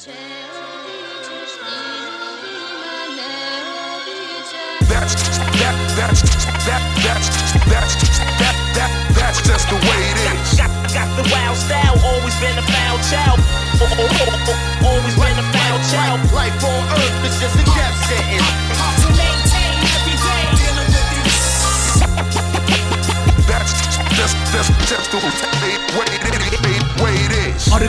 That's that that's that that's that's that that that's just the way it is. Got, the wild style, always been a foul child. Oh, oh, oh, oh, always been a foul child. Life on earth is just a death sentence.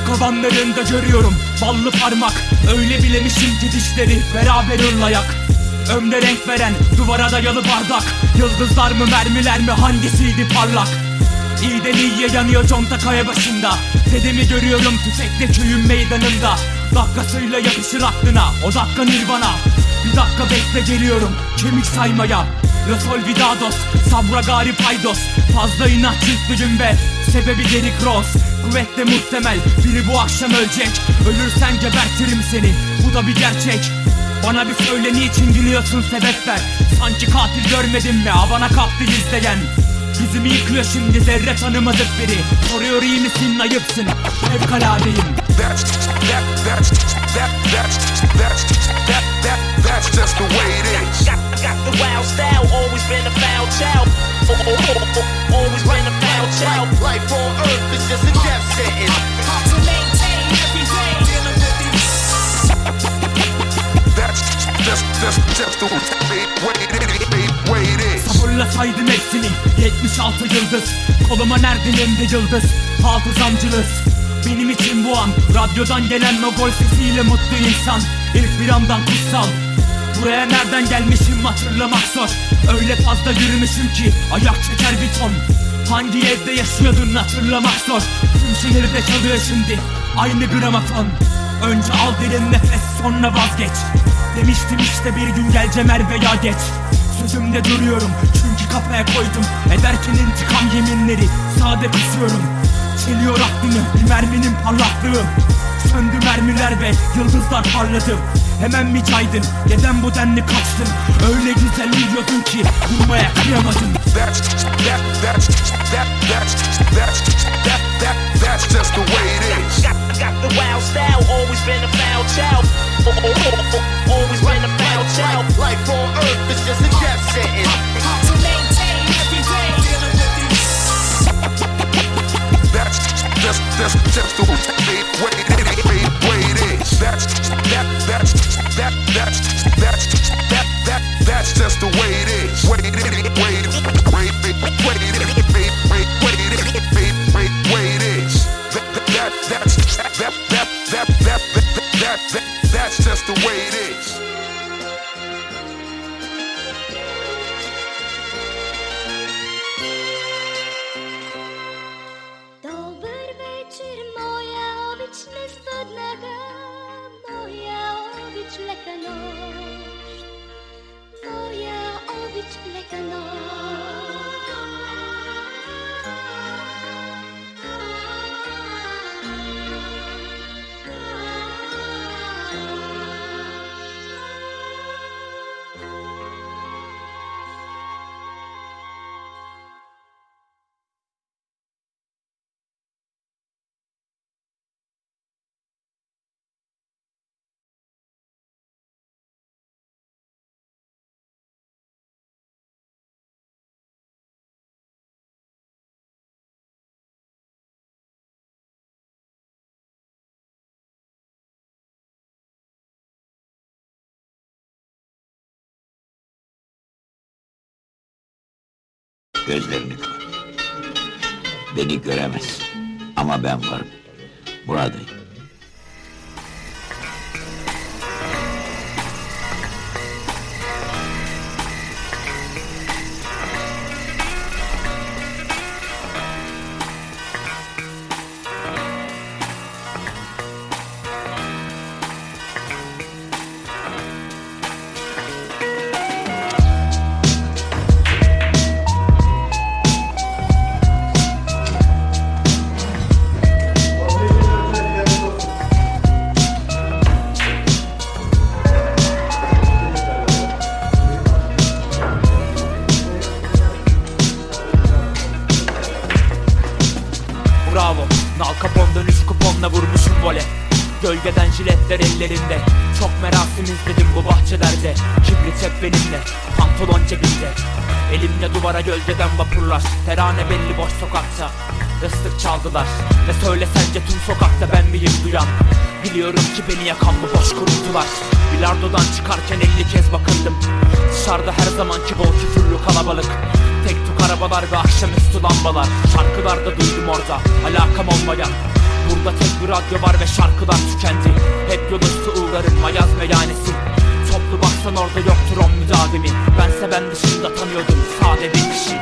Kovanlarında görüyorum ballı parmak. Öyle bilemişim ki dişleri beraber ırlayak Ömre renk veren duvara dayalı bardak. Yıldızlar mı mermiler mi hangisiydi parlak? İyiden iyiye yanıyor conta kaya başında. Dedemi görüyorum tüfekle köyün meydanında. Dakikasıyla yapışır aklına o dakika nirvana. Bir dakika bekle geliyorum kemik saymaya. Rosol Vidados, Sabra Gari Paydos. Fazla inat yüklüyüm ve sebebi Derrick Rose Kuvvetle muhtemel. Biri bu akşam ölecek. Ölürsen gebertirim seni. Bu da bir gerçek. Bana bir söyle niçin gülüyorsun sebep ver. Sanki katil görmedin mi? Havana kalktı izleyen Yüzümü yıkıyor şimdi zerre tanımadık biri. Soruyor iyi misin? Ayıpsın. Fevkaladeyim. That's that that's that that's that's that that that's just the way it is. Got, the wild style, always been a foul child. Oh, oh, oh, oh, always been a foul child. Life on earth is just a death sentence. hard to maintain every day. Dealing with these That's just just just the way it is. Way it is. Sabırla saydım hepsini 76 yıldız Koluma nerede yemde yıldız Hafızamcılız Benim için bu an Radyodan gelen o gol sesiyle mutlu insan İlk bir andan kutsal Buraya nereden gelmişim hatırlamak zor. Öyle fazla yürümüşüm ki Ayak çeker bir ton. Hangi evde yaşıyordun hatırlamak zor. Tüm şehirde çalıyor şimdi Aynı gramofon. Önce al derin nefes sonra vazgeç. Demiştim işte bir gün geleceğim er veya geç. Sözümde duruyorum çünkü kafaya koydum. Ederken intikam yeminleri sade kusuyorum Çeliyor aklını bir merminin parlaklığı. Söndü mermiler ve yıldızlar parladı Hemen mi caydın neden bu denli kaçtın Öyle güzel uyuyordun ki durmaya kıyamadın That's that that's that that's that's that that that's just the way it is. Gözlerini kapat. Beni göremezsin. Ama ben varım. Buradayım. Jiletler ellerinde. Çok merasim izledim bu bahçelerde. Kibrit hep benimle Pantolon cebimde. Elimle duvara gölgeden vapurlar. Terane belli boş sokakta. Islık çaldılar. Ve söyle sence tüm sokakta ben miyim duyan? Biliyorum ki beni yakan bu boş kuruntular. Bilardodan çıkarken elli kez bakındım. Dışarıda her zamanki bol küfürlü kalabalık. Tek tuk arabalar ve akşamüstü lambalar. Şarkılarda duydum orada alakam olmayan Burada tek bir radyo var ve şarkılar tükendi. Hep yol üstü uğrarım mayaz meyhanesi Toplu baksan orada yoktur on müdavimi. Bense ben dışında tanıyordum sade bir kişi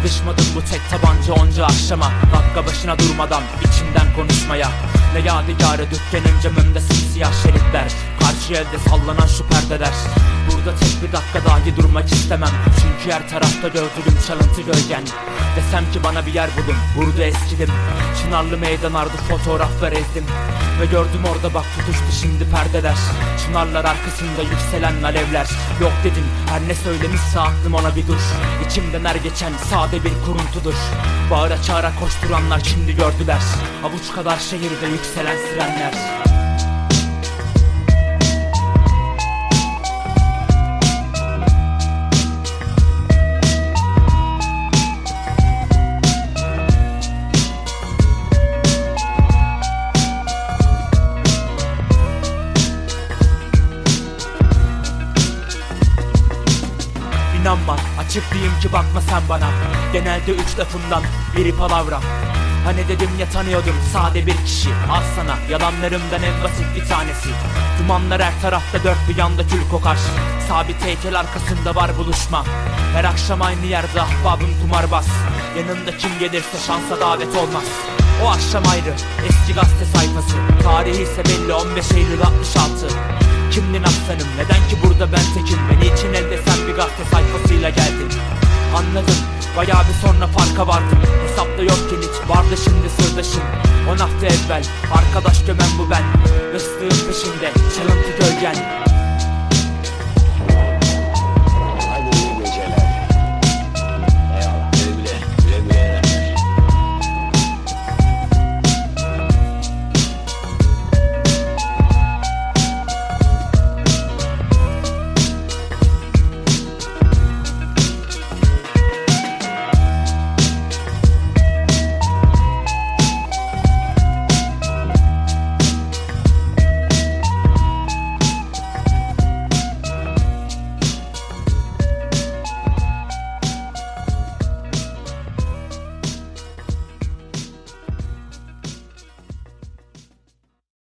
Alışmadım bu tek tabanca onca akşama. Dakika başına durmadan, içimden konuşmaya. Ne yadigarı dükkanın camında simsiyah şeritler. Karşı elde sallanan şu perdeler Burada tek bir dakika dahi durmak istemem. Çünkü her tarafta gördüğüm çalıntı gölgen. Desem ki bana bir yer bulun, burada eskidim. Çınarlı meydan ardı fotoğraflar ezdim Ve gördüm orada bak tutuştu şimdi perdeler. Çınarlar arkasında yükselen alevler. Yok dedim her ne söylemişse aklım ona bir dur. İçimden er geçen sade bir kuruntudur. Bağıra çağıra koşturanlar şimdi gördüler. Avuç kadar şehirde yükselen sirenler ki bakma sen bana. Genelde üç lafımdan biri palavra. Hani dedim ya tanıyordum sade bir kişi. Al sana yalanlarımdan en basit bir tanesi. Dumanlar her tarafta dört bir yanda kül kokar. Sabit heykel arkasında var buluşma. Her akşam aynı yerde ahbabım kumarbaz Yanında kim gelirse şansa davet olmaz. O akşam ayrı eski gazete sayfası. Tarihi ise belli 15 Eylül 66 Kimdin aslanım? Neden ki burada ben tekim? Beni için elde sen bir gazete sayfasıyla geldin Anladım. Bayağı bir sonra farka vardım. Hesapta yokken hiç vardı şimdi sırdaşım. On hafta evvel arkadaş gömen bu ben. Rıstığın peşinde çalıntı gölgen